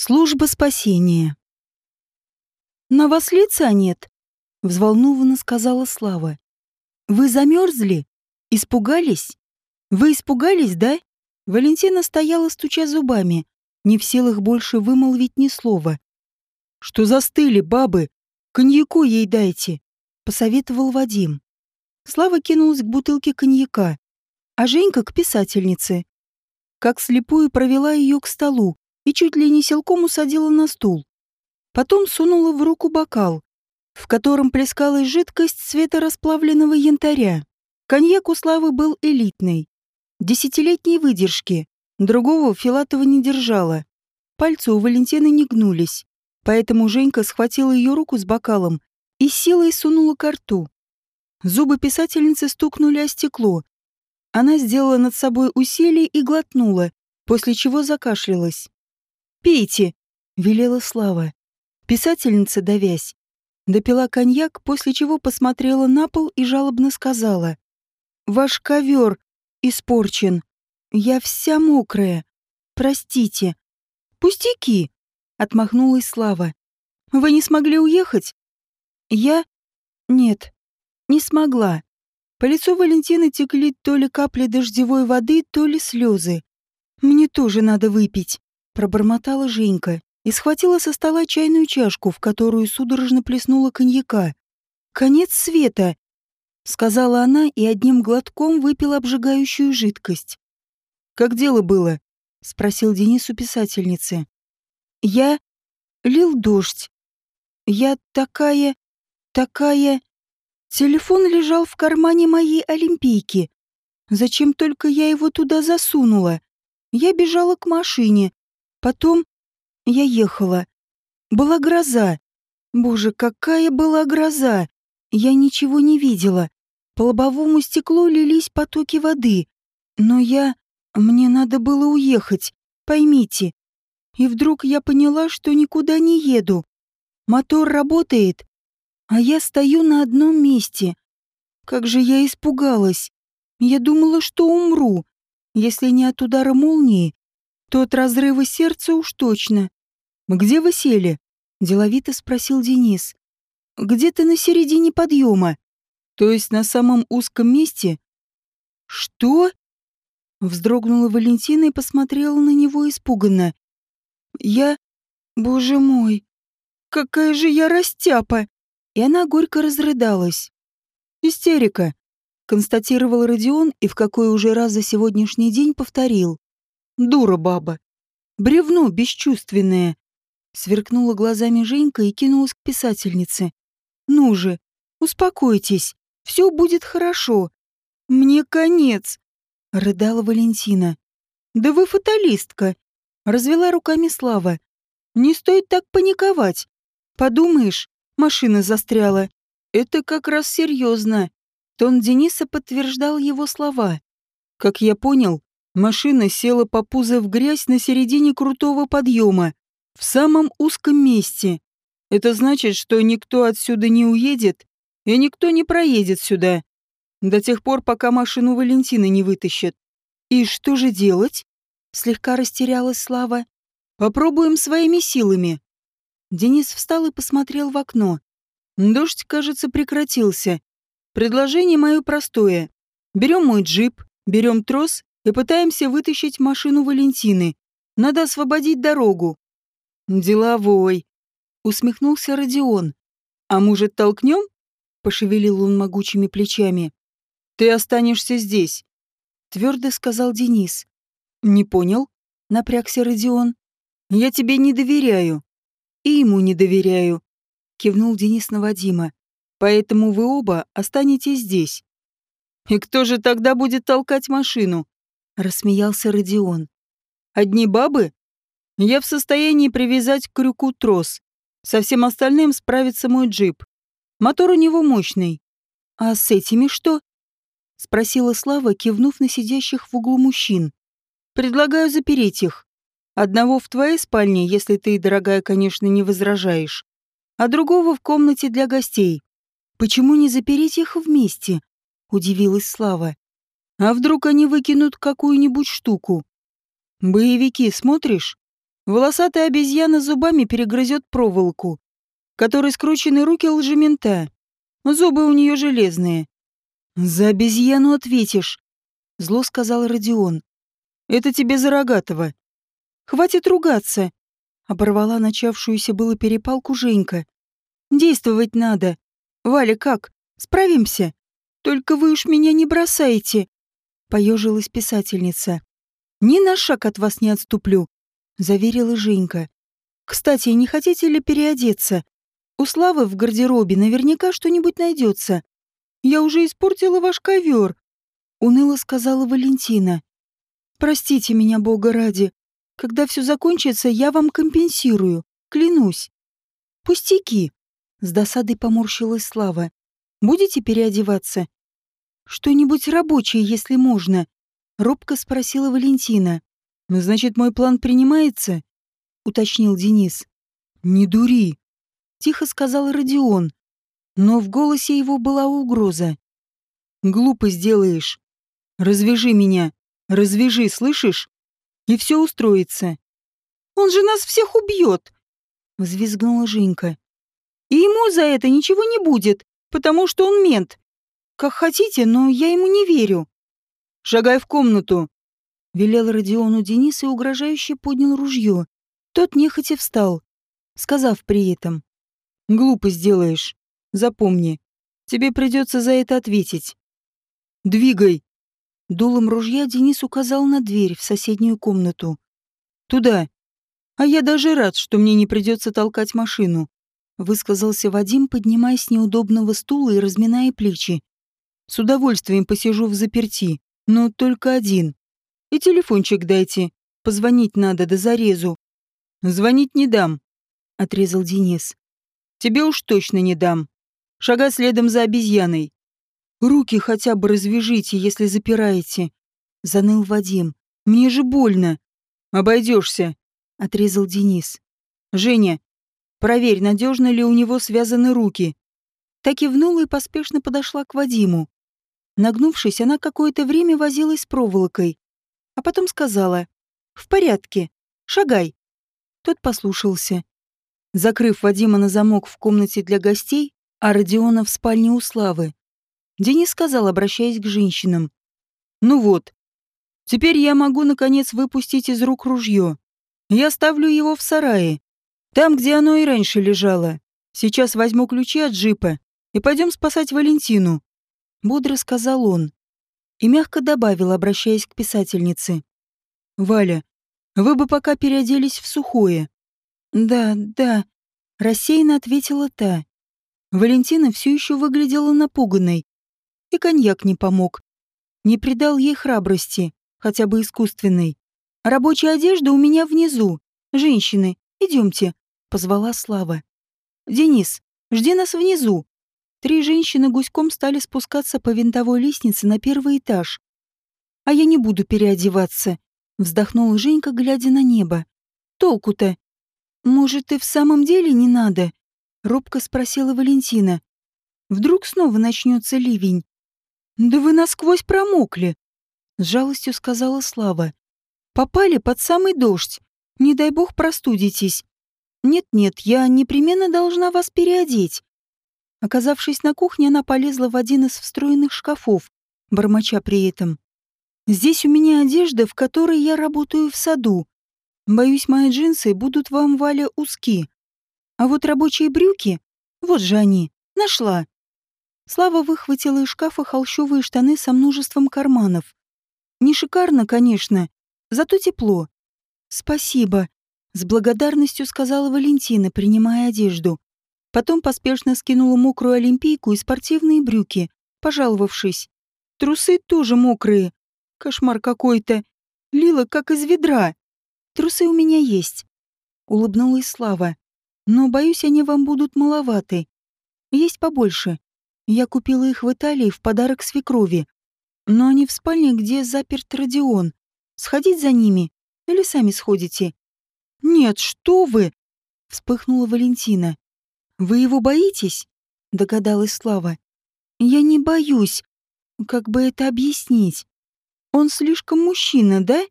Служба спасения. «На вас лица нет», — взволнованно сказала Слава. «Вы замерзли? Испугались? Вы испугались, да?» Валентина стояла, стуча зубами, не в силах больше вымолвить ни слова. «Что застыли, бабы? Коньяку ей дайте», — посоветовал Вадим. Слава кинулась к бутылке коньяка, а Женька к писательнице. Как слепую провела ее к столу и чуть ли не силком усадила на стул. Потом сунула в руку бокал, в котором плескалась жидкость цвета расплавленного янтаря. Коньяк у Славы был элитный, десятилетней выдержки, другого Филатова не держала. Пальцы у Валентины не гнулись, поэтому Женька схватила ее руку с бокалом и силой сунула ко рту. Зубы писательницы стукнули о стекло. Она сделала над собой усилие и глотнула, после чего закашлялась. «Пейте!» — велела Слава. Писательница, давясь, допила коньяк, после чего посмотрела на пол и жалобно сказала. «Ваш ковер испорчен. Я вся мокрая. Простите». «Пустяки!» — отмахнулась Слава. «Вы не смогли уехать?» «Я? Нет, не смогла. По лицу Валентины текли то ли капли дождевой воды, то ли слезы. «Мне тоже надо выпить», — пробормотала Женька и схватила со стола чайную чашку, в которую судорожно плеснула коньяка. «Конец света», — сказала она и одним глотком выпила обжигающую жидкость. «Как дело было?» — спросил Денис у писательницы. «Я... лил дождь. Я такая... такая...» Телефон лежал в кармане моей олимпийки. Зачем только я его туда засунула? Я бежала к машине. Потом я ехала. Была гроза. Боже, какая была гроза! Я ничего не видела. По лобовому стеклу лились потоки воды. Но я... Мне надо было уехать, поймите. И вдруг я поняла, что никуда не еду. Мотор работает, а я стою на одном месте. Как же я испугалась. Я думала, что умру. Если не от удара молнии, то от разрыва сердца уж точно. «Где вы сели?» — деловито спросил Денис. «Где-то на середине подъема. То есть на самом узком месте?» «Что?» Вздрогнула Валентина и посмотрела на него испуганно. «Я... Боже мой! Какая же я растяпа!» и она горько разрыдалась. «Истерика», — констатировал Родион и в какой уже раз за сегодняшний день повторил. «Дура баба. Бревно бесчувственное». Сверкнула глазами Женька и кинулась к писательнице. «Ну же, успокойтесь, все будет хорошо. Мне конец», — рыдала Валентина. «Да вы фаталистка», — развела руками Слава. «Не стоит так паниковать. Подумаешь, машина застряла. Это как раз серьезно. Тон Дениса подтверждал его слова. Как я понял, машина села по пузо в грязь на середине крутого подъема, в самом узком месте. Это значит, что никто отсюда не уедет, и никто не проедет сюда. До тех пор, пока машину Валентины не вытащат. И что же делать? Слегка растерялась Слава. Попробуем своими силами. Денис встал и посмотрел в окно. Дождь, кажется, прекратился. Предложение мое простое. Берем мой джип, берем трос и пытаемся вытащить машину Валентины. Надо освободить дорогу. Деловой. Усмехнулся Родион. А может, толкнем? Пошевелил он могучими плечами. Ты останешься здесь. Твердо сказал Денис. Не понял? Напрягся Родион. Я тебе не доверяю и ему не доверяю», — кивнул Денис на Вадима. «Поэтому вы оба останетесь здесь». «И кто же тогда будет толкать машину?» — рассмеялся Родион. «Одни бабы? Я в состоянии привязать к крюку трос. Со всем остальным справится мой джип. Мотор у него мощный. А с этими что?» — спросила Слава, кивнув на сидящих в углу мужчин. «Предлагаю запереть их. Одного в твоей спальне, если ты, дорогая, конечно, не возражаешь, а другого в комнате для гостей. Почему не запереть их вместе? Удивилась Слава. А вдруг они выкинут какую-нибудь штуку? Боевики смотришь? Волосатая обезьяна зубами перегрызет проволоку, которой скручены руки лжемента. Зубы у нее железные. «За обезьяну ответишь», — зло сказал Родион. «Это тебе за рогатого». «Хватит ругаться», — оборвала начавшуюся было перепалку Женька. «Действовать надо. Валя, как? Справимся? Только вы уж меня не бросайте», — поежилась писательница. «Ни на шаг от вас не отступлю», — заверила Женька. «Кстати, не хотите ли переодеться? У Славы в гардеробе наверняка что-нибудь найдется. Я уже испортила ваш ковер», — уныло сказала Валентина. «Простите меня, Бога ради. Когда все закончится, я вам компенсирую, клянусь». «Пустяки», — с досадой поморщилась Слава. «Будете переодеваться?» «Что-нибудь рабочее, если можно», — робко спросила Валентина. «Значит, мой план принимается?» — уточнил Денис. «Не дури», тихо сказал Родион, но в голосе его была угроза. «Глупо сделаешь. Развяжи меня. Развяжи, слышишь? И все устроится». «Он же нас всех убьет!» — взвизгнула Женька. «И ему за это ничего не будет, потому что он мент. Как хотите, но я ему не верю». «Шагай в комнату», — велел Родиону Денис и угрожающе поднял ружье. Тот нехотя встал, сказав при этом. Глупо сделаешь. Запомни. Тебе придется за это ответить. Двигай. Дулом ружья Денис указал на дверь в соседнюю комнату. Туда. А я даже рад, что мне не придется толкать машину. Высказался Вадим, поднимаясь с неудобного стула и разминая плечи. С удовольствием посижу в заперти, но только один. И телефончик дайте. Позвонить надо до зарезу. Звонить не дам, отрезал Денис. Тебе уж точно не дам. Шага следом за обезьяной. Руки хотя бы развяжите, если запираете. Заныл Вадим. Мне же больно. Обойдешься, отрезал Денис. Женя, проверь, надежно ли у него связаны руки. Так и внула и поспешно подошла к Вадиму. Нагнувшись, она какое-то время возилась с проволокой, а потом сказала «В порядке, шагай». Тот послушался. Закрыв Вадима на замок в комнате для гостей, а Родиона в спальне у Славы, Денис сказал, обращаясь к женщинам. «Ну вот, теперь я могу, наконец, выпустить из рук ружье. Я ставлю его в сарае, там, где оно и раньше лежало. Сейчас возьму ключи от джипа и пойдем спасать Валентину», — бодро сказал он. И мягко добавил, обращаясь к писательнице. «Валя, вы бы пока переоделись в сухое. «Да, да», — рассеянно ответила та. Валентина все еще выглядела напуганной. И коньяк не помог. Не придал ей храбрости, хотя бы искусственной. «Рабочая одежда у меня внизу. Женщины, идемте», — позвала Слава. «Денис, жди нас внизу». Три женщины гуськом стали спускаться по винтовой лестнице на первый этаж. «А я не буду переодеваться», — вздохнула Женька, глядя на небо. «Толку-то? «Может, и в самом деле не надо?» — робко спросила Валентина. «Вдруг снова начнется ливень?» «Да вы насквозь промокли!» — с жалостью сказала Слава. «Попали под самый дождь. Не дай бог простудитесь. Нет-нет, я непременно должна вас переодеть». Оказавшись на кухне, она полезла в один из встроенных шкафов, бормоча при этом. «Здесь у меня одежда, в которой я работаю в саду. Боюсь, мои джинсы будут вам, Валя, узки. А вот рабочие брюки, вот же они, нашла. Слава выхватила из шкафа холщовые штаны со множеством карманов. Не шикарно, конечно, зато тепло. Спасибо, с благодарностью сказала Валентина, принимая одежду. Потом поспешно скинула мокрую олимпийку и спортивные брюки, пожаловавшись. Трусы тоже мокрые. Кошмар какой-то. Лила как из ведра. Трусы у меня есть. Улыбнулась Слава. Но, боюсь, они вам будут маловаты. Есть побольше. Я купила их в Италии в подарок свекрови. Но они в спальне, где заперт Родион. Сходить за ними? Или сами сходите? Нет, что вы! Вспыхнула Валентина. Вы его боитесь? Догадалась Слава. Я не боюсь. Как бы это объяснить? Он слишком мужчина, да?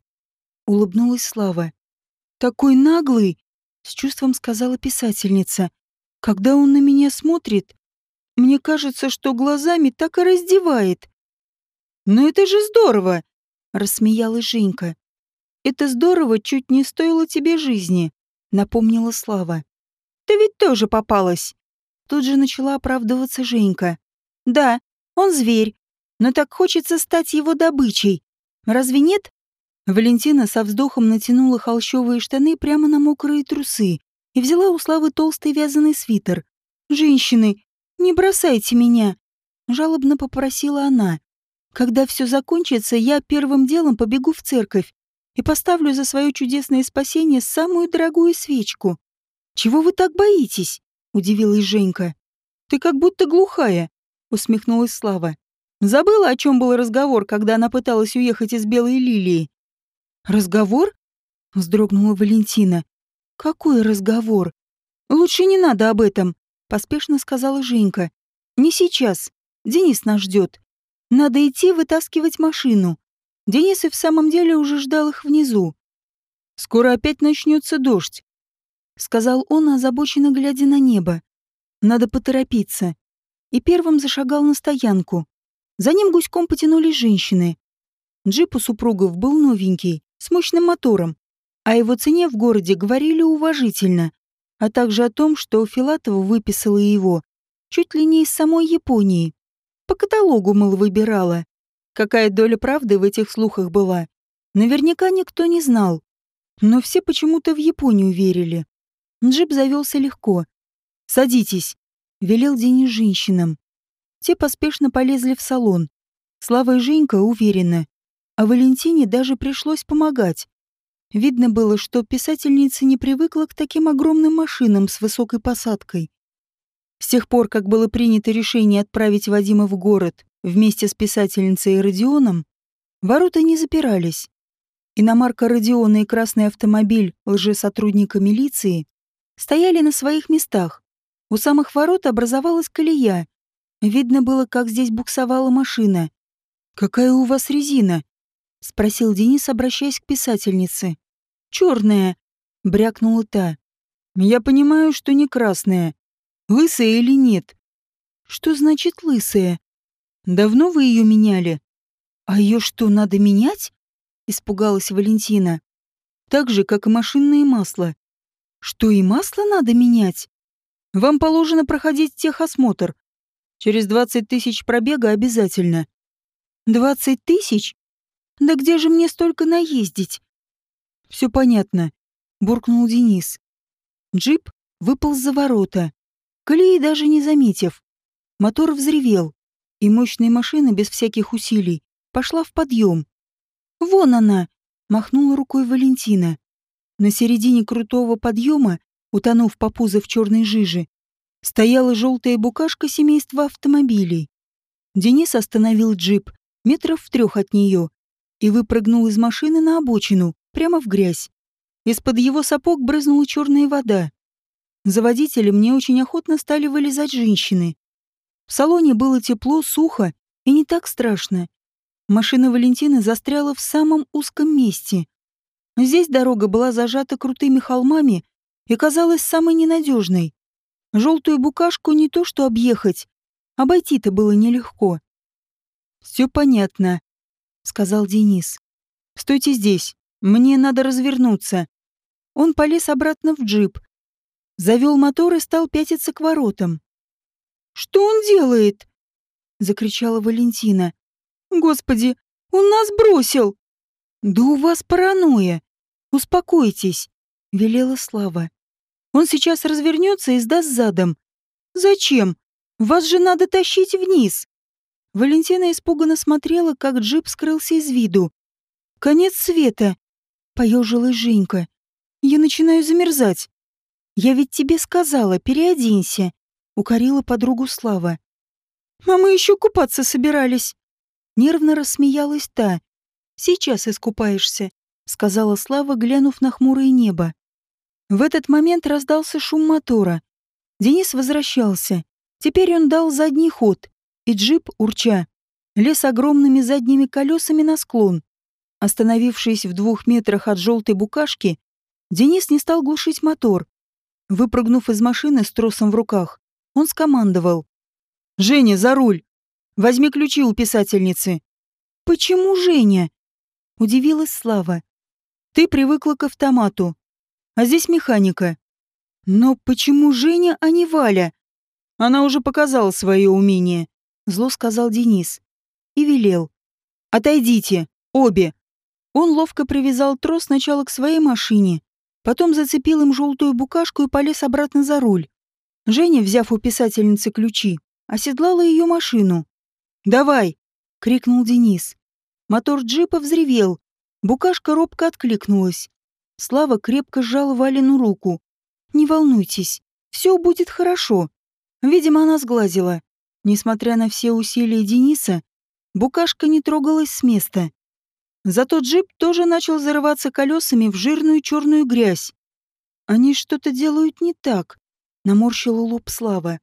Улыбнулась Слава. Такой наглый, с чувством сказала писательница. Когда он на меня смотрит, мне кажется, что глазами так и раздевает. Но это же здорово, рассмеялась Женька. Это здорово чуть не стоило тебе жизни, напомнила Слава. Ты ведь тоже попалась. Тут же начала оправдываться Женька. Да, он зверь, но так хочется стать его добычей. Разве нет? Валентина со вздохом натянула холщовые штаны прямо на мокрые трусы и взяла у Славы толстый вязаный свитер. «Женщины, не бросайте меня!» — жалобно попросила она. «Когда все закончится, я первым делом побегу в церковь и поставлю за свое чудесное спасение самую дорогую свечку». «Чего вы так боитесь?» — удивилась Женька. «Ты как будто глухая», — усмехнулась Слава. «Забыла, о чем был разговор, когда она пыталась уехать из Белой Лилии?» «Разговор?» — вздрогнула Валентина. «Какой разговор? Лучше не надо об этом», — поспешно сказала Женька. «Не сейчас. Денис нас ждет. Надо идти вытаскивать машину». Денис и в самом деле уже ждал их внизу. «Скоро опять начнется дождь», — сказал он, озабоченно глядя на небо. «Надо поторопиться». И первым зашагал на стоянку. За ним гуськом потянулись женщины. Джип у супругов был новенький, с мощным мотором. О его цене в городе говорили уважительно, а также о том, что Филатова выписала его чуть ли не из самой Японии. По каталогу, мол, выбирала. Какая доля правды в этих слухах была, наверняка никто не знал. Но все почему-то в Японию верили. Джип завелся легко. «Садитесь», — велел Денис женщинам. Те поспешно полезли в салон. Слава и Женька уверенно, а Валентине даже пришлось помогать. Видно было, что писательница не привыкла к таким огромным машинам с высокой посадкой. С тех пор, как было принято решение отправить Вадима в город вместе с писательницей Родионом, ворота не запирались. Иномарка Родиона и красный автомобиль лжесотрудника милиции стояли на своих местах. У самых ворот образовалась колея. Видно было, как здесь буксовала машина. «Какая у вас резина?» — спросил Денис, обращаясь к писательнице. «Черная», — брякнула та. «Я понимаю, что не красная. Лысая или нет?» «Что значит лысая? Давно вы ее меняли?» «А ее что, надо менять?» — испугалась Валентина. «Так же, как и машинное масло». «Что, и масло надо менять?» «Вам положено проходить техосмотр. Через двадцать тысяч пробега обязательно». «Двадцать тысяч? Да где же мне столько наездить? Все понятно, буркнул Денис. Джип выпал за ворота, колеи даже не заметив. Мотор взревел, и мощная машина без всяких усилий пошла в подъем. «Вон она!» — махнула рукой Валентина. На середине крутого подъема, утонув по пузо в черной жиже, стояла желтая букашка семейства автомобилей. Денис остановил джип метров в трех от нее и выпрыгнул из машины на обочину, прямо в грязь. Из-под его сапог брызнула черная вода. За водителем мне очень охотно стали вылезать женщины. В салоне было тепло, сухо и не так страшно. Машина Валентины застряла в самом узком месте. Здесь дорога была зажата крутыми холмами и казалась самой ненадежной. Желтую букашку не то что объехать, обойти-то было нелегко. Все понятно сказал Денис. «Стойте здесь. Мне надо развернуться». Он полез обратно в джип, завел мотор и стал пятиться к воротам. «Что он делает?» — закричала Валентина. «Господи, он нас бросил!» «Да у вас паранойя! Успокойтесь!» — велела Слава. «Он сейчас развернется и сдаст задом. Зачем? Вас же надо тащить вниз!» Валентина испуганно смотрела, как джип скрылся из виду. «Конец света!» — поежилась Женька. «Я начинаю замерзать. Я ведь тебе сказала, переоденься!» — укорила подругу Слава. «А мы еще купаться собирались!» Нервно рассмеялась та. «Сейчас искупаешься», — сказала Слава, глянув на хмурое небо. В этот момент раздался шум мотора. Денис возвращался. Теперь он дал задний ход и джип, урча, лез огромными задними колесами на склон. Остановившись в двух метрах от желтой букашки, Денис не стал глушить мотор. Выпрыгнув из машины с тросом в руках, он скомандовал. «Женя, за руль! Возьми ключи у писательницы!» «Почему Женя?» — удивилась Слава. «Ты привыкла к автомату, а здесь механика. Но почему Женя, а не Валя?» Она уже показала свое умение, зло сказал Денис. И велел. «Отойдите, обе!» Он ловко привязал трос сначала к своей машине, потом зацепил им желтую букашку и полез обратно за руль. Женя, взяв у писательницы ключи, оседлала ее машину. «Давай!» — крикнул Денис. Мотор джипа взревел. Букашка робко откликнулась. Слава крепко сжала Валину руку. «Не волнуйтесь, все будет хорошо». Видимо, она сглазила. Несмотря на все усилия Дениса, букашка не трогалась с места. Зато джип тоже начал зарываться колесами в жирную черную грязь. Они что-то делают не так, наморщила лоб Слава.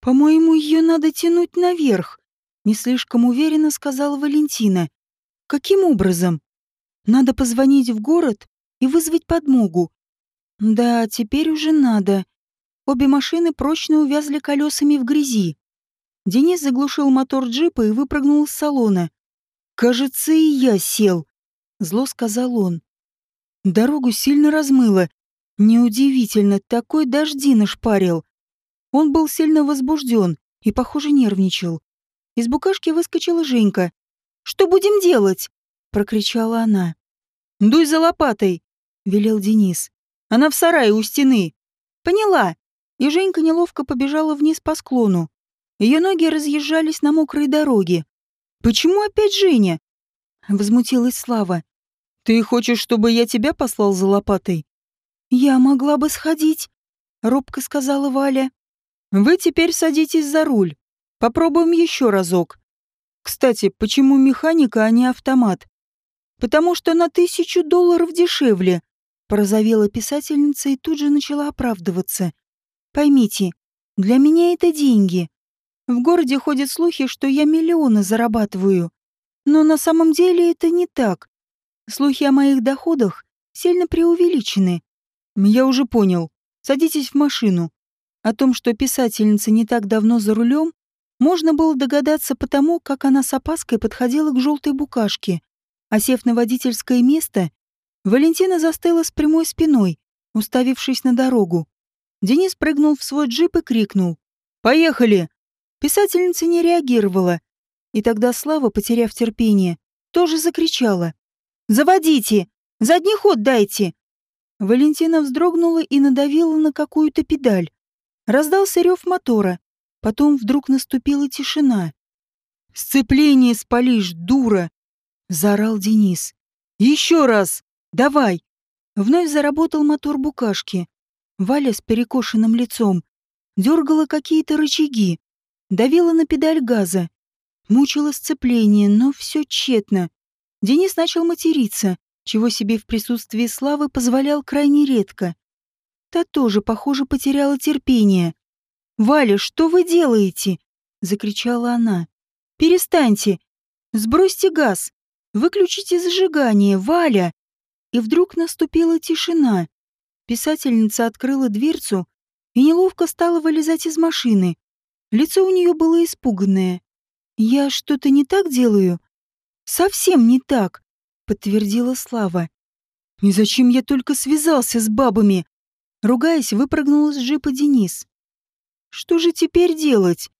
По-моему, ее надо тянуть наверх, не слишком уверенно сказала Валентина. Каким образом? Надо позвонить в город и вызвать подмогу. Да, теперь уже надо. Обе машины прочно увязли колесами в грязи. Денис заглушил мотор джипа и выпрыгнул из салона. «Кажется, и я сел», — зло сказал он. Дорогу сильно размыло. Неудивительно, такой дожди шпарил. Он был сильно возбужден и, похоже, нервничал. Из букашки выскочила Женька. «Что будем делать?» — прокричала она. «Дуй за лопатой», — велел Денис. «Она в сарае у стены». «Поняла». И Женька неловко побежала вниз по склону. Ее ноги разъезжались на мокрой дороге. Почему опять Женя? Возмутилась Слава. Ты хочешь, чтобы я тебя послал за лопатой? Я могла бы сходить, робко сказала Валя. Вы теперь садитесь за руль. Попробуем еще разок. Кстати, почему механика, а не автомат? Потому что на тысячу долларов дешевле. Порозовела писательница и тут же начала оправдываться. Поймите, для меня это деньги. В городе ходят слухи, что я миллионы зарабатываю. Но на самом деле это не так. Слухи о моих доходах сильно преувеличены. Я уже понял. Садитесь в машину. О том, что писательница не так давно за рулем, можно было догадаться потому, как она с опаской подходила к желтой букашке. А на водительское место, Валентина застыла с прямой спиной, уставившись на дорогу. Денис прыгнул в свой джип и крикнул. «Поехали!» Писательница не реагировала, и тогда Слава, потеряв терпение, тоже закричала. «Заводите! Задний ход дайте!» Валентина вздрогнула и надавила на какую-то педаль. Раздался рев мотора. Потом вдруг наступила тишина. «Сцепление спалишь, дура!» — заорал Денис. «Еще раз! Давай!» Вновь заработал мотор букашки. Валя с перекошенным лицом дергала какие-то рычаги давила на педаль газа. Мучила сцепление, но все тщетно. Денис начал материться, чего себе в присутствии Славы позволял крайне редко. Та тоже, похоже, потеряла терпение. «Валя, что вы делаете?» — закричала она. «Перестаньте! Сбросьте газ! Выключите зажигание, Валя!» И вдруг наступила тишина. Писательница открыла дверцу и неловко стала вылезать из машины. Лицо у нее было испуганное. «Я что-то не так делаю?» «Совсем не так», — подтвердила Слава. «И зачем я только связался с бабами?» Ругаясь, выпрыгнул из джипа Денис. «Что же теперь делать?»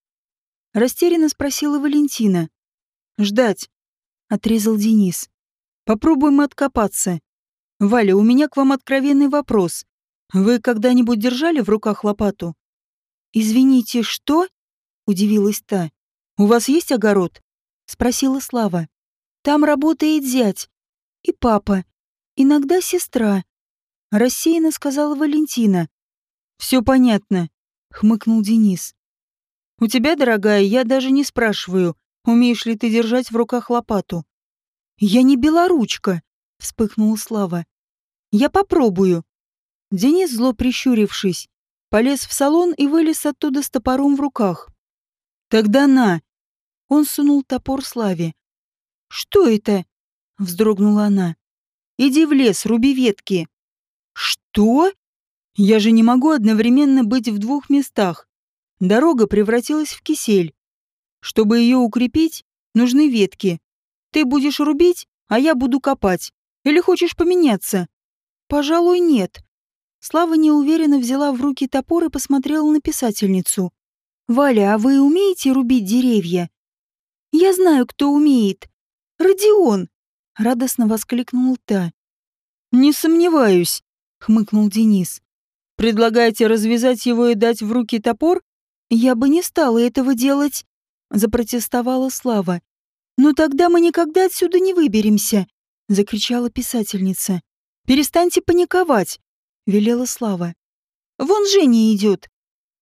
Растерянно спросила Валентина. «Ждать», — отрезал Денис. «Попробуем откопаться. Валя, у меня к вам откровенный вопрос. Вы когда-нибудь держали в руках лопату?» «Извините, что?» — удивилась та. «У вас есть огород?» — спросила Слава. «Там работает зять. И папа. Иногда сестра», — рассеянно сказала Валентина. «Все понятно», — хмыкнул Денис. «У тебя, дорогая, я даже не спрашиваю, умеешь ли ты держать в руках лопату». «Я не белоручка», — вспыхнула Слава. «Я попробую». Денис, зло прищурившись, полез в салон и вылез оттуда с топором в руках. Тогда на!» Он сунул топор Славе. «Что это?» — вздрогнула она. «Иди в лес, руби ветки». «Что? Я же не могу одновременно быть в двух местах. Дорога превратилась в кисель. Чтобы ее укрепить, нужны ветки. Ты будешь рубить, а я буду копать. Или хочешь поменяться?» «Пожалуй, нет». Слава неуверенно взяла в руки топор и посмотрела на писательницу. «Валя, а вы умеете рубить деревья?» «Я знаю, кто умеет. Родион!» — радостно воскликнул та. «Не сомневаюсь», — хмыкнул Денис. «Предлагаете развязать его и дать в руки топор? Я бы не стала этого делать», — запротестовала Слава. «Но тогда мы никогда отсюда не выберемся», — закричала писательница. «Перестаньте паниковать», — велела Слава. «Вон Женя идет».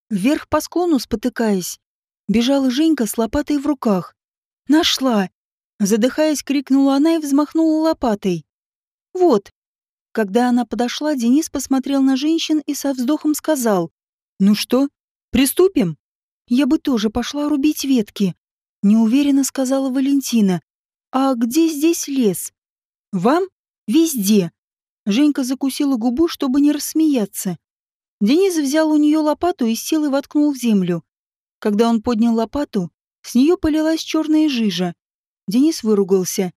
Вверх по склону, спотыкаясь, бежала Женька с лопатой в руках. «Нашла!» Задыхаясь, крикнула она и взмахнула лопатой. «Вот». Когда она подошла, Денис посмотрел на женщин и со вздохом сказал. «Ну что, приступим?» «Я бы тоже пошла рубить ветки», — неуверенно сказала Валентина. «А где здесь лес?» «Вам? Везде». Женька закусила губу, чтобы не рассмеяться. Денис взял у нее лопату и с силой воткнул в землю. Когда он поднял лопату, с нее полилась черная жижа. Денис выругался.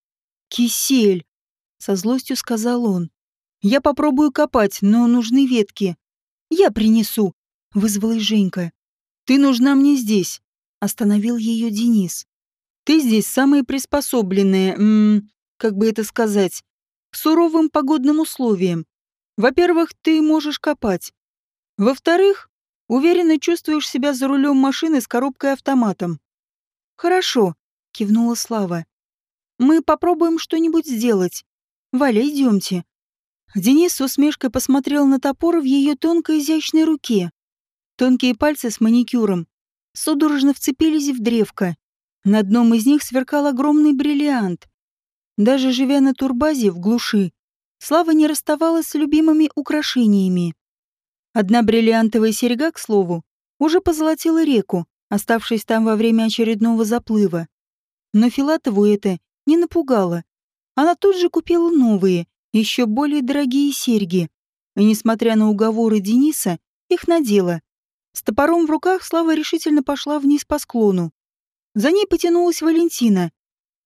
«Кисель!» — со злостью сказал он. «Я попробую копать, но нужны ветки. Я принесу!» — вызвалась Женька. «Ты нужна мне здесь!» — остановил ее Денис. «Ты здесь самая приспособленная, м как бы это сказать, к суровым погодным условиям. Во-первых, ты можешь копать. Во-вторых, уверенно чувствуешь себя за рулем машины с коробкой автоматом. Хорошо, кивнула Слава. Мы попробуем что-нибудь сделать. Валя, идемте. Денис с усмешкой посмотрел на топор в ее тонкой изящной руке. Тонкие пальцы с маникюром судорожно вцепились в древко. На одном из них сверкал огромный бриллиант. Даже живя на турбазе в глуши, Слава не расставалась с любимыми украшениями. Одна бриллиантовая серьга, к слову, уже позолотила реку, оставшись там во время очередного заплыва. Но Филатову это не напугало. Она тут же купила новые, еще более дорогие серьги. И, несмотря на уговоры Дениса, их надела. С топором в руках Слава решительно пошла вниз по склону. За ней потянулась Валентина.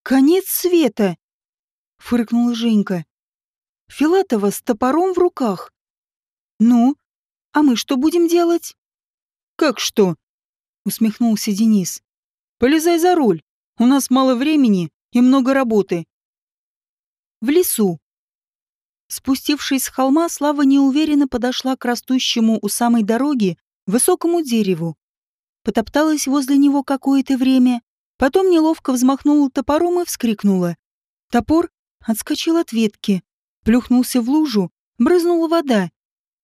«Конец света!» — фыркнула Женька. Филатова с топором в руках. «Ну, а мы что будем делать?» «Как что?» — усмехнулся Денис. «Полезай за руль. У нас мало времени и много работы. В лесу. Спустившись с холма, Слава неуверенно подошла к растущему у самой дороги высокому дереву. Потопталась возле него какое-то время, потом неловко взмахнула топором и вскрикнула. Топор отскочил от ветки, плюхнулся в лужу, брызнула вода.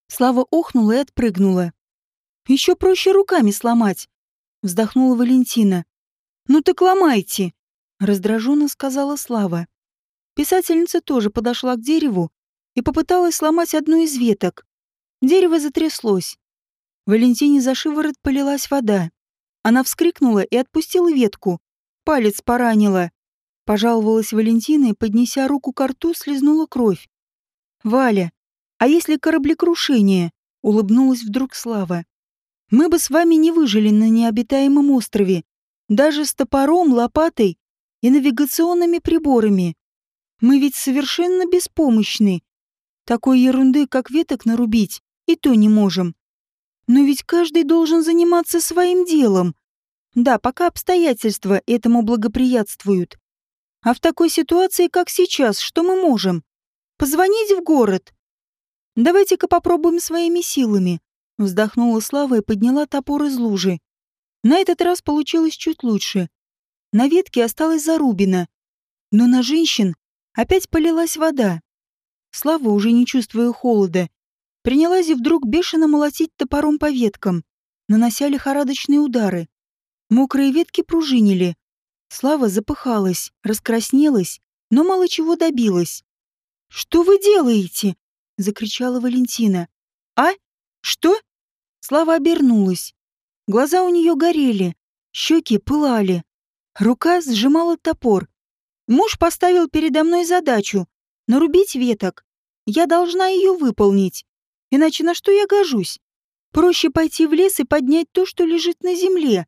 Слава охнула и отпрыгнула. «Еще проще руками сломать», — вздохнула Валентина. «Ну так ломайте!» — раздраженно сказала Слава. Писательница тоже подошла к дереву и попыталась сломать одну из веток. Дерево затряслось. Валентине за шиворот полилась вода. Она вскрикнула и отпустила ветку. Палец поранила. Пожаловалась Валентина и, поднеся руку к рту, слезнула кровь. «Валя, а если кораблекрушение?» — улыбнулась вдруг Слава. «Мы бы с вами не выжили на необитаемом острове, даже с топором, лопатой и навигационными приборами. Мы ведь совершенно беспомощны. Такой ерунды, как веток нарубить, и то не можем. Но ведь каждый должен заниматься своим делом. Да, пока обстоятельства этому благоприятствуют. А в такой ситуации, как сейчас, что мы можем? Позвонить в город? Давайте-ка попробуем своими силами. Вздохнула Слава и подняла топор из лужи. На этот раз получилось чуть лучше. На ветке осталась зарубина, но на женщин опять полилась вода. Слава, уже не чувствуя холода, принялась вдруг бешено молотить топором по веткам, нанося лихорадочные удары. Мокрые ветки пружинили. Слава запыхалась, раскраснелась, но мало чего добилась. «Что вы делаете?» — закричала Валентина. «А? Что?» Слава обернулась. Глаза у нее горели, щеки пылали. Рука сжимала топор. Муж поставил передо мной задачу — нарубить веток. Я должна ее выполнить. Иначе на что я гожусь? Проще пойти в лес и поднять то, что лежит на земле.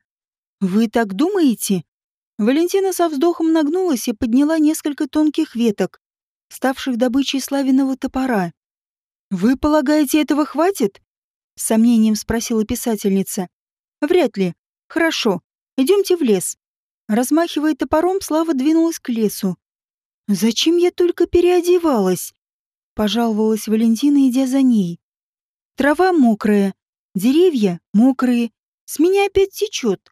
Вы так думаете? Валентина со вздохом нагнулась и подняла несколько тонких веток, ставших добычей славиного топора. «Вы полагаете, этого хватит?» — с сомнением спросила писательница. «Вряд ли. Хорошо. Идемте в лес». Размахивая топором, Слава двинулась к лесу. «Зачем я только переодевалась?» — пожаловалась Валентина, идя за ней. «Трава мокрая, Деревья мокрые, с меня опять течет.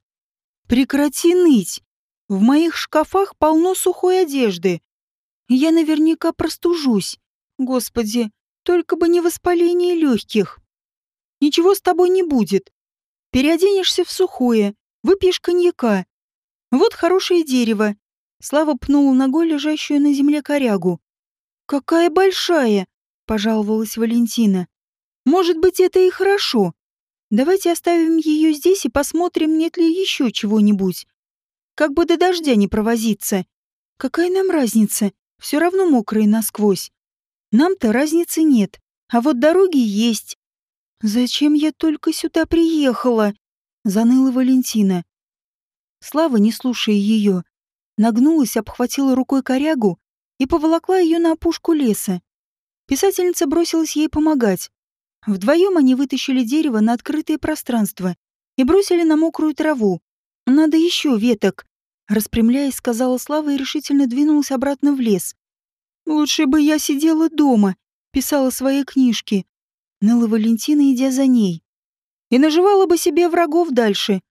Прекрати ныть. В моих шкафах полно сухой одежды. Я наверняка простужусь. Господи, только бы не воспаление легких. Ничего с тобой не будет. Переоденешься в сухое, выпьешь коньяка. Вот хорошее дерево. Слава пнула ногой лежащую на земле корягу. «Какая большая!» — пожаловалась Валентина. «Может быть, это и хорошо. Давайте оставим ее здесь и посмотрим, нет ли еще чего-нибудь. Как бы до дождя не провозиться. Какая нам разница? Все равно мокрые насквозь. Нам-то разницы нет, а вот дороги есть. Зачем я только сюда приехала? Заныла Валентина. Слава, не слушая ее, нагнулась, обхватила рукой корягу и поволокла ее на опушку леса. Писательница бросилась ей помогать. Вдвоем они вытащили дерево на открытое пространство и бросили на мокрую траву. «Надо еще веток», — распрямляясь, сказала Слава и решительно двинулась обратно в лес. «Лучше бы я сидела дома», — писала свои книжки. Ныла Валентина, идя за ней. «И наживала бы себе врагов дальше».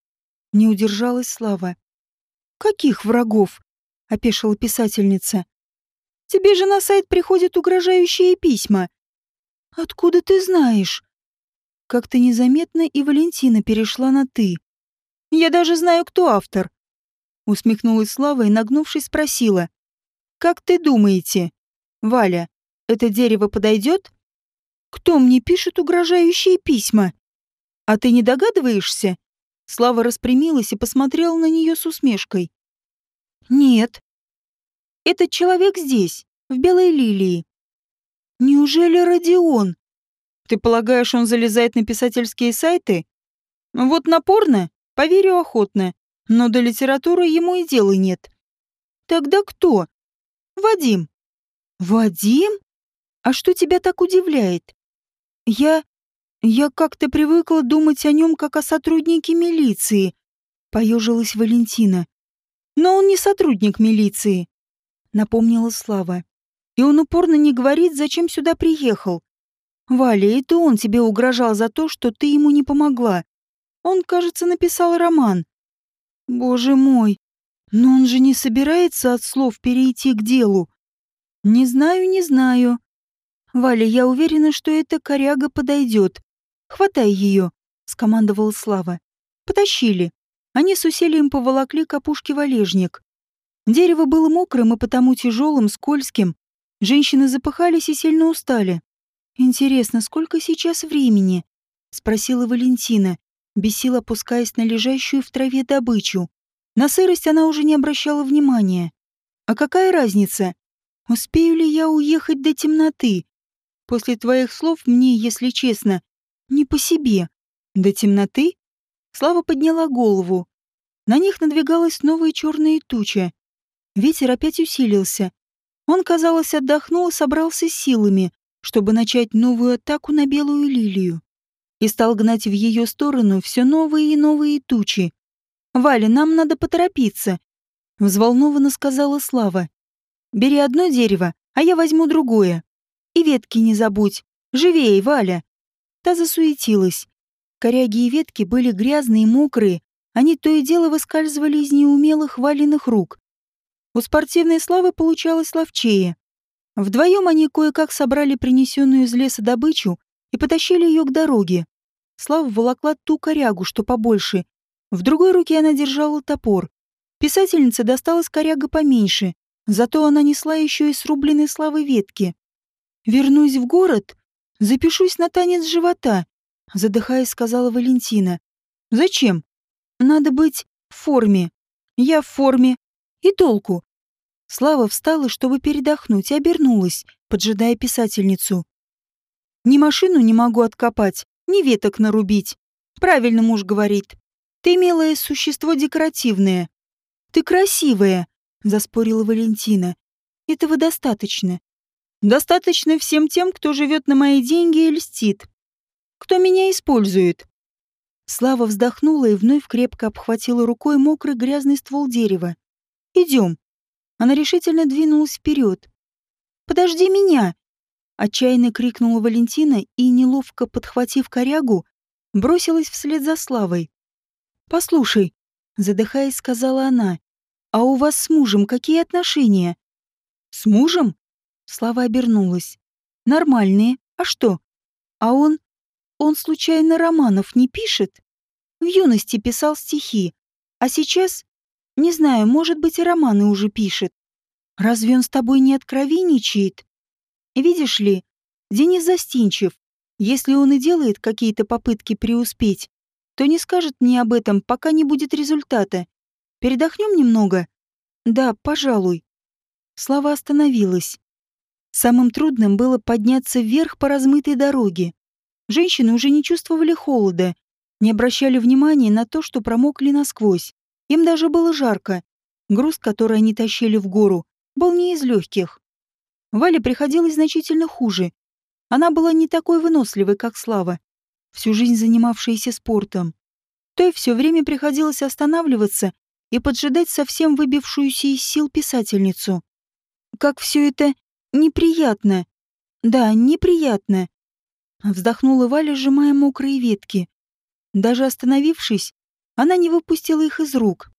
Не удержалась Слава. «Каких врагов?» — опешила писательница. «Тебе же на сайт приходят угрожающие письма», «Откуда ты знаешь?» Как-то незаметно и Валентина перешла на «ты». «Я даже знаю, кто автор», — усмехнулась Слава и, нагнувшись, спросила. «Как ты думаете, Валя, это дерево подойдет?» «Кто мне пишет угрожающие письма?» «А ты не догадываешься?» Слава распрямилась и посмотрела на нее с усмешкой. «Нет. Этот человек здесь, в Белой Лилии. Неужели Родион? Ты полагаешь, он залезает на писательские сайты? Вот напорно, поверю охотно, но до литературы ему и дела нет. Тогда кто? Вадим. Вадим? А что тебя так удивляет? Я... Я как-то привыкла думать о нем как о сотруднике милиции, поежилась Валентина. Но он не сотрудник милиции, напомнила Слава. И он упорно не говорит, зачем сюда приехал. Валя, это он тебе угрожал за то, что ты ему не помогла. Он, кажется, написал роман. Боже мой, но он же не собирается от слов перейти к делу. Не знаю, не знаю. Валя, я уверена, что эта коряга подойдет. Хватай ее, скомандовал Слава. Потащили. Они с усилием поволокли к опушке валежник. Дерево было мокрым и потому тяжелым, скользким, Женщины запыхались и сильно устали. «Интересно, сколько сейчас времени?» — спросила Валентина, без опускаясь на лежащую в траве добычу. На сырость она уже не обращала внимания. «А какая разница? Успею ли я уехать до темноты? После твоих слов мне, если честно, не по себе. До темноты?» Слава подняла голову. На них надвигалась новая черная туча. Ветер опять усилился, он, казалось, отдохнул собрался силами, чтобы начать новую атаку на белую лилию. И стал гнать в ее сторону все новые и новые тучи. «Валя, нам надо поторопиться», — взволнованно сказала Слава. «Бери одно дерево, а я возьму другое. И ветки не забудь. Живей, Валя!» Та засуетилась. Коряги и ветки были грязные и мокрые, они то и дело выскальзывали из неумелых валенных рук. У спортивной славы получалось ловчее. Вдвоем они кое-как собрали принесенную из леса добычу и потащили ее к дороге. Слава волокла ту корягу, что побольше. В другой руке она держала топор. Писательница досталась коряга поменьше, зато она несла еще и срубленные славы ветки. «Вернусь в город, запишусь на танец живота», — задыхаясь, сказала Валентина. «Зачем? Надо быть в форме. Я в форме, и толку? Слава встала, чтобы передохнуть, и обернулась, поджидая писательницу. Ни машину не могу откопать, ни веток нарубить. Правильно муж говорит. Ты, милое существо, декоративное. Ты красивая, заспорила Валентина. Этого достаточно. Достаточно всем тем, кто живет на мои деньги и льстит. Кто меня использует. Слава вздохнула и вновь крепко обхватила рукой мокрый грязный ствол дерева. Идем. Она решительно двинулась вперед. «Подожди меня!» Отчаянно крикнула Валентина и, неловко подхватив корягу, бросилась вслед за Славой. «Послушай», — задыхаясь, сказала она, — «а у вас с мужем какие отношения?» «С мужем?» Слава обернулась. «Нормальные. А что? А он... Он, случайно, романов не пишет? В юности писал стихи. А сейчас... Не знаю, может быть, и романы уже пишет. Разве он с тобой не откровенничает? Видишь ли, Денис застенчив. Если он и делает какие-то попытки преуспеть, то не скажет мне об этом, пока не будет результата. Передохнем немного? Да, пожалуй. Слава остановилась. Самым трудным было подняться вверх по размытой дороге. Женщины уже не чувствовали холода, не обращали внимания на то, что промокли насквозь. Им даже было жарко. Груз, который они тащили в гору, был не из легких. Вале приходилось значительно хуже. Она была не такой выносливой, как Слава, всю жизнь занимавшаяся спортом. Той все время приходилось останавливаться и поджидать совсем выбившуюся из сил писательницу. Как все это неприятно. Да, неприятно. Вздохнула Валя, сжимая мокрые ветки. Даже остановившись, она не выпустила их из рук.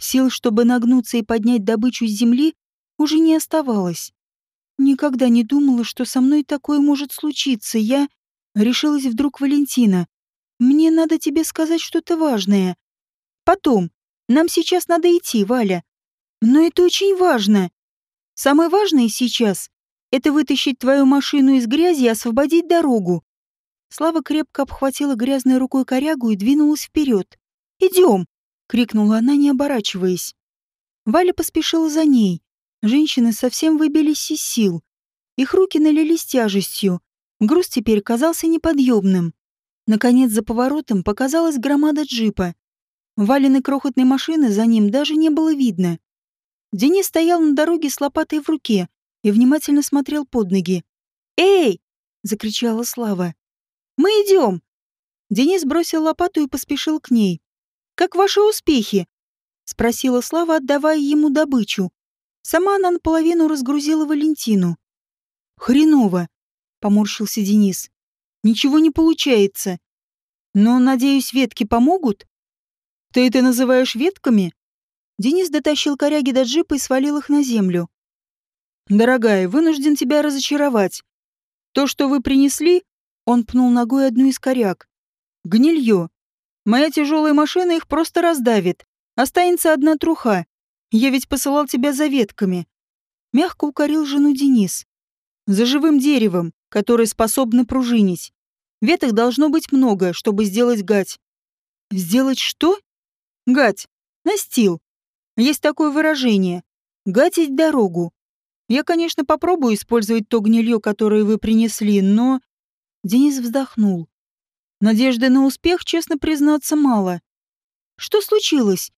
Сил, чтобы нагнуться и поднять добычу с земли, уже не оставалось. Никогда не думала, что со мной такое может случиться. Я... Решилась вдруг Валентина. Мне надо тебе сказать что-то важное. Потом. Нам сейчас надо идти, Валя. Но это очень важно. Самое важное сейчас — это вытащить твою машину из грязи и освободить дорогу. Слава крепко обхватила грязной рукой корягу и двинулась вперед. «Идем!» — крикнула она, не оборачиваясь. Валя поспешила за ней. Женщины совсем выбились из сил. Их руки налились тяжестью. Груз теперь казался неподъемным. Наконец, за поворотом показалась громада джипа. Валеной крохотной машины за ним даже не было видно. Денис стоял на дороге с лопатой в руке и внимательно смотрел под ноги. «Эй!» — закричала Слава. «Мы идем!» Денис бросил лопату и поспешил к ней. «Как ваши успехи?» — спросила Слава, отдавая ему добычу. Сама она наполовину разгрузила Валентину. «Хреново», — поморщился Денис. «Ничего не получается. Но, надеюсь, ветки помогут?» «Ты это называешь ветками?» Денис дотащил коряги до джипа и свалил их на землю. «Дорогая, вынужден тебя разочаровать. То, что вы принесли...» Он пнул ногой одну из коряг. «Гнилье. Моя тяжелая машина их просто раздавит. Останется одна труха. Я ведь посылал тебя за ветками. Мягко укорил жену Денис. За живым деревом, которое способно пружинить. Веток должно быть много, чтобы сделать гать. Сделать что? Гать. Настил. Есть такое выражение. Гатить дорогу. Я, конечно, попробую использовать то гнилье, которое вы принесли, но... Денис вздохнул. Надежды на успех, честно признаться, мало. Что случилось?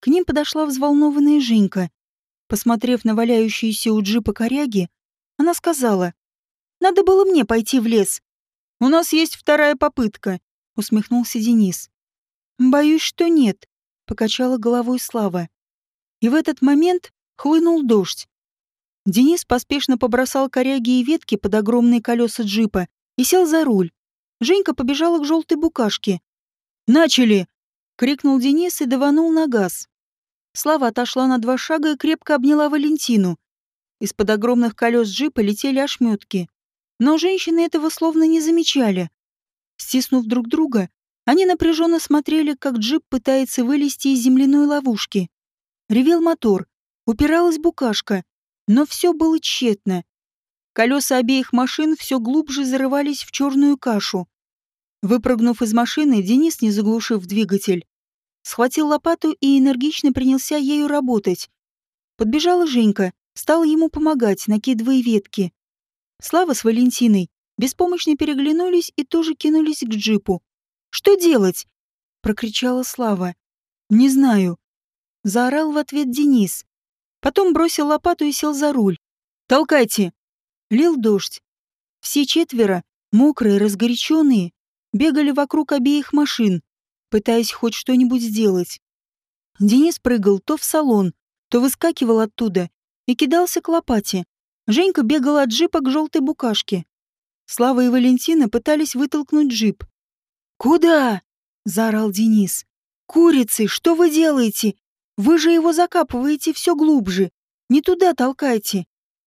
К ним подошла взволнованная Женька. Посмотрев на валяющиеся у джипа коряги, она сказала, «Надо было мне пойти в лес. У нас есть вторая попытка», — усмехнулся Денис. «Боюсь, что нет», — покачала головой Слава. И в этот момент хлынул дождь. Денис поспешно побросал коряги и ветки под огромные колеса джипа и сел за руль. Женька побежала к желтой букашке. «Начали!» — крикнул Денис и даванул на газ. Слава отошла на два шага и крепко обняла Валентину. Из-под огромных колес джипа летели ошметки. Но женщины этого словно не замечали. Стиснув друг друга, они напряженно смотрели, как джип пытается вылезти из земляной ловушки. Ревел мотор, упиралась букашка, но все было тщетно. Колеса обеих машин все глубже зарывались в черную кашу. Выпрыгнув из машины, Денис, не заглушив двигатель, схватил лопату и энергично принялся ею работать. Подбежала Женька, стала ему помогать, накидывая ветки. Слава с Валентиной беспомощно переглянулись и тоже кинулись к джипу. «Что делать?» — прокричала Слава. «Не знаю». Заорал в ответ Денис. Потом бросил лопату и сел за руль. «Толкайте!» Лил дождь. Все четверо, мокрые, разгоряченные, бегали вокруг обеих машин, пытаясь хоть что-нибудь сделать. Денис прыгал то в салон, то выскакивал оттуда и кидался к лопате. Женька бегала от джипа к желтой букашке. Слава и Валентина пытались вытолкнуть джип. «Куда?» — заорал Денис. «Курицы, что вы делаете? Вы же его закапываете все глубже. Не туда толкайте».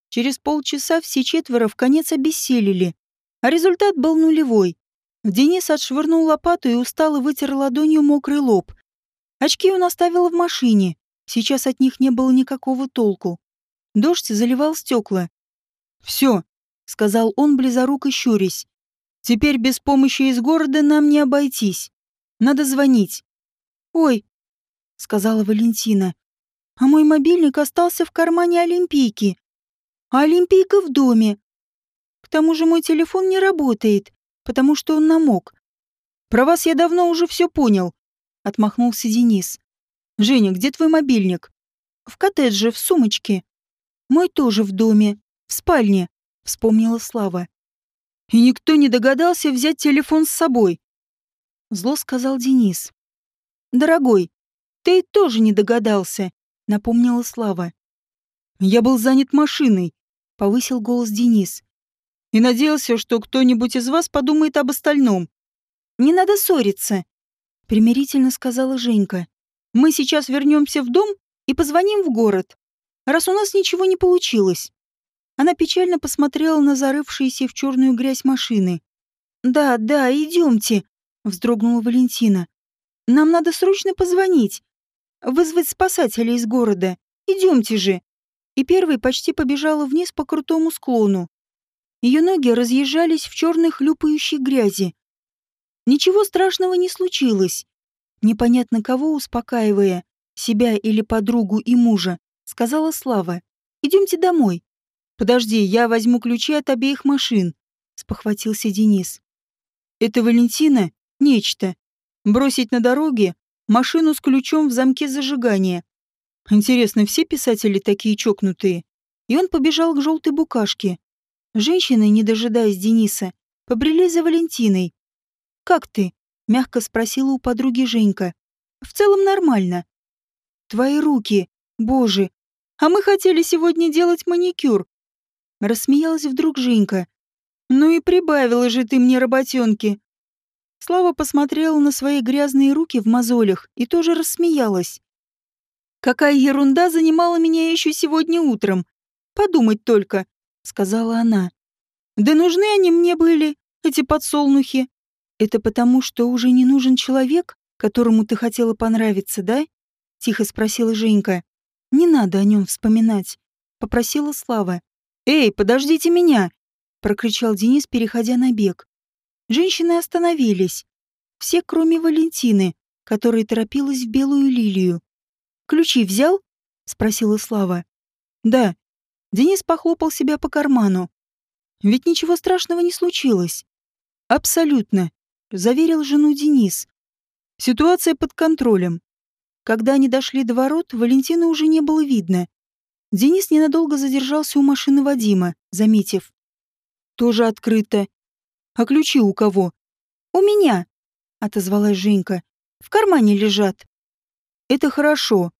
Через полчаса все четверо в конец обессилели, а результат был нулевой. Денис отшвырнул лопату и устало вытер ладонью мокрый лоб. Очки он оставил в машине, сейчас от них не было никакого толку. Дождь заливал стекла. «Все», — сказал он, близоруко щурясь. «Теперь без помощи из города нам не обойтись. Надо звонить». «Ой», — сказала Валентина, — «а мой мобильник остался в кармане Олимпийки. А Олимпийка в доме. К тому же мой телефон не работает, потому что он намок. Про вас я давно уже все понял», — отмахнулся Денис. «Женя, где твой мобильник?» «В коттедже, в сумочке». Мой тоже в доме, в спальне, вспомнила Слава. И никто не догадался взять телефон с собой. Зло сказал Денис. Дорогой, ты тоже не догадался, напомнила Слава. Я был занят машиной, повысил голос Денис. И надеялся, что кто-нибудь из вас подумает об остальном. Не надо ссориться, примирительно сказала Женька. Мы сейчас вернемся в дом и позвоним в город раз у нас ничего не получилось. Она печально посмотрела на зарывшиеся в черную грязь машины. «Да, да, идемте», — вздрогнула Валентина. «Нам надо срочно позвонить. Вызвать спасателей из города. Идемте же». И первой почти побежала вниз по крутому склону. Ее ноги разъезжались в черной хлюпающей грязи. Ничего страшного не случилось. Непонятно кого успокаивая, себя или подругу и мужа, сказала Слава. «Идемте домой». «Подожди, я возьму ключи от обеих машин», — спохватился Денис. «Это Валентина? Нечто. Бросить на дороге машину с ключом в замке зажигания. Интересно, все писатели такие чокнутые?» И он побежал к желтой букашке. Женщины, не дожидаясь Дениса, побрели за Валентиной. «Как ты?» — мягко спросила у подруги Женька. «В целом нормально». «Твои руки. Боже, а мы хотели сегодня делать маникюр. Рассмеялась вдруг Женька. Ну и прибавила же ты мне работенки. Слава посмотрела на свои грязные руки в мозолях и тоже рассмеялась. Какая ерунда занимала меня еще сегодня утром. Подумать только, сказала она. Да нужны они мне были, эти подсолнухи. Это потому, что уже не нужен человек, которому ты хотела понравиться, да? Тихо спросила Женька. Не надо о нем вспоминать, попросила Слава. Эй, подождите меня! прокричал Денис, переходя на бег. Женщины остановились. Все, кроме Валентины, которая торопилась в белую лилию. «Ключи взял?» — спросила Слава. «Да». Денис похлопал себя по карману. «Ведь ничего страшного не случилось». «Абсолютно», — заверил жену Денис. «Ситуация под контролем. Когда они дошли до ворот, Валентина уже не было видно. Денис ненадолго задержался у машины Вадима, заметив. «Тоже открыто. А ключи у кого?» «У меня», — отозвалась Женька. «В кармане лежат». «Это хорошо.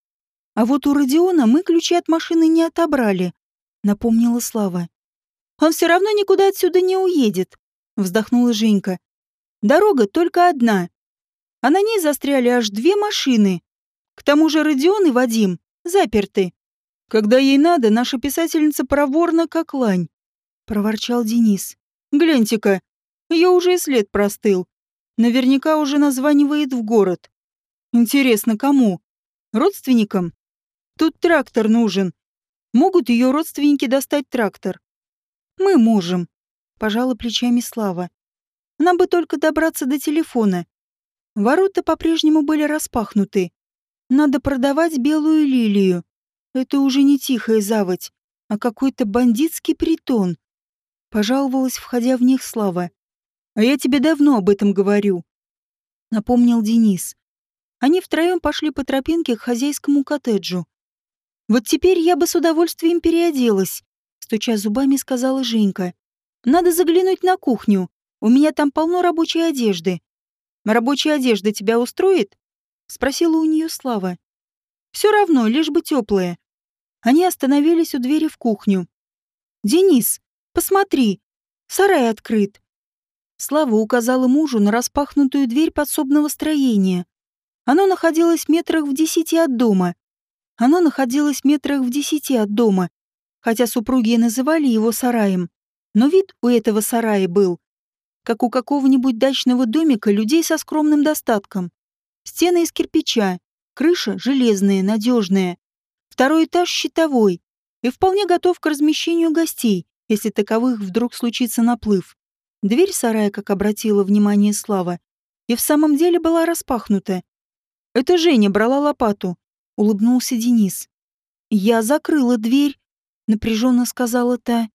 А вот у Родиона мы ключи от машины не отобрали», — напомнила Слава. «Он все равно никуда отсюда не уедет», — вздохнула Женька. «Дорога только одна, а на ней застряли аж две машины. К тому же Родион и Вадим заперты. Когда ей надо, наша писательница проворна, как лань. Проворчал Денис. Гляньте-ка, ее уже и след простыл. Наверняка уже названивает в город. Интересно, кому? Родственникам? Тут трактор нужен. Могут ее родственники достать трактор? Мы можем. Пожала плечами Слава. Нам бы только добраться до телефона. Ворота по-прежнему были распахнуты. Надо продавать белую лилию. Это уже не тихая заводь, а какой-то бандитский притон. Пожаловалась, входя в них Слава. «А я тебе давно об этом говорю», — напомнил Денис. Они втроем пошли по тропинке к хозяйскому коттеджу. «Вот теперь я бы с удовольствием переоделась», — стуча зубами, сказала Женька. «Надо заглянуть на кухню. У меня там полно рабочей одежды». «Рабочая одежда тебя устроит?» — спросила у нее Слава. «Все равно, лишь бы теплая». Они остановились у двери в кухню. «Денис, посмотри, сарай открыт». Слава указала мужу на распахнутую дверь подсобного строения. Оно находилось метрах в десяти от дома. Оно находилось метрах в десяти от дома, хотя супруги называли его сараем. Но вид у этого сарая был, как у какого-нибудь дачного домика людей со скромным достатком. Стены из кирпича, крыша железная, надежная. Второй этаж щитовой и вполне готов к размещению гостей, если таковых вдруг случится наплыв. Дверь сарая, как обратила внимание Слава, и в самом деле была распахнута. «Это Женя брала лопату», — улыбнулся Денис. «Я закрыла дверь», — напряженно сказала та.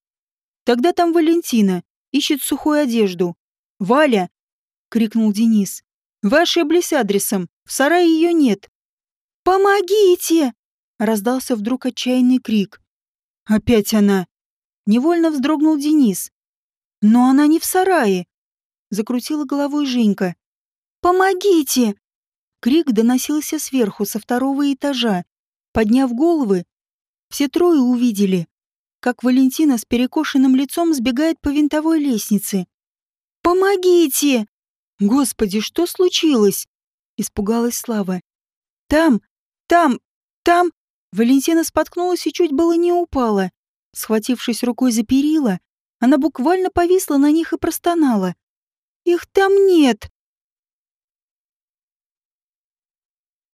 «Тогда там Валентина, ищет сухую одежду. Валя!» — крикнул Денис. «Вы ошиблись адресом. В сарае ее нет». «Помогите!» — раздался вдруг отчаянный крик. «Опять она!» Невольно вздрогнул Денис. «Но она не в сарае!» — закрутила головой Женька. «Помогите!» Крик доносился сверху, со второго этажа. Подняв головы, все трое увидели, как Валентина с перекошенным лицом сбегает по винтовой лестнице. «Помогите!» «Господи, что случилось?» — испугалась Слава. «Там, там, там...» Валентина споткнулась и чуть было не упала. Схватившись рукой за перила, она буквально повисла на них и простонала. «Их там нет!»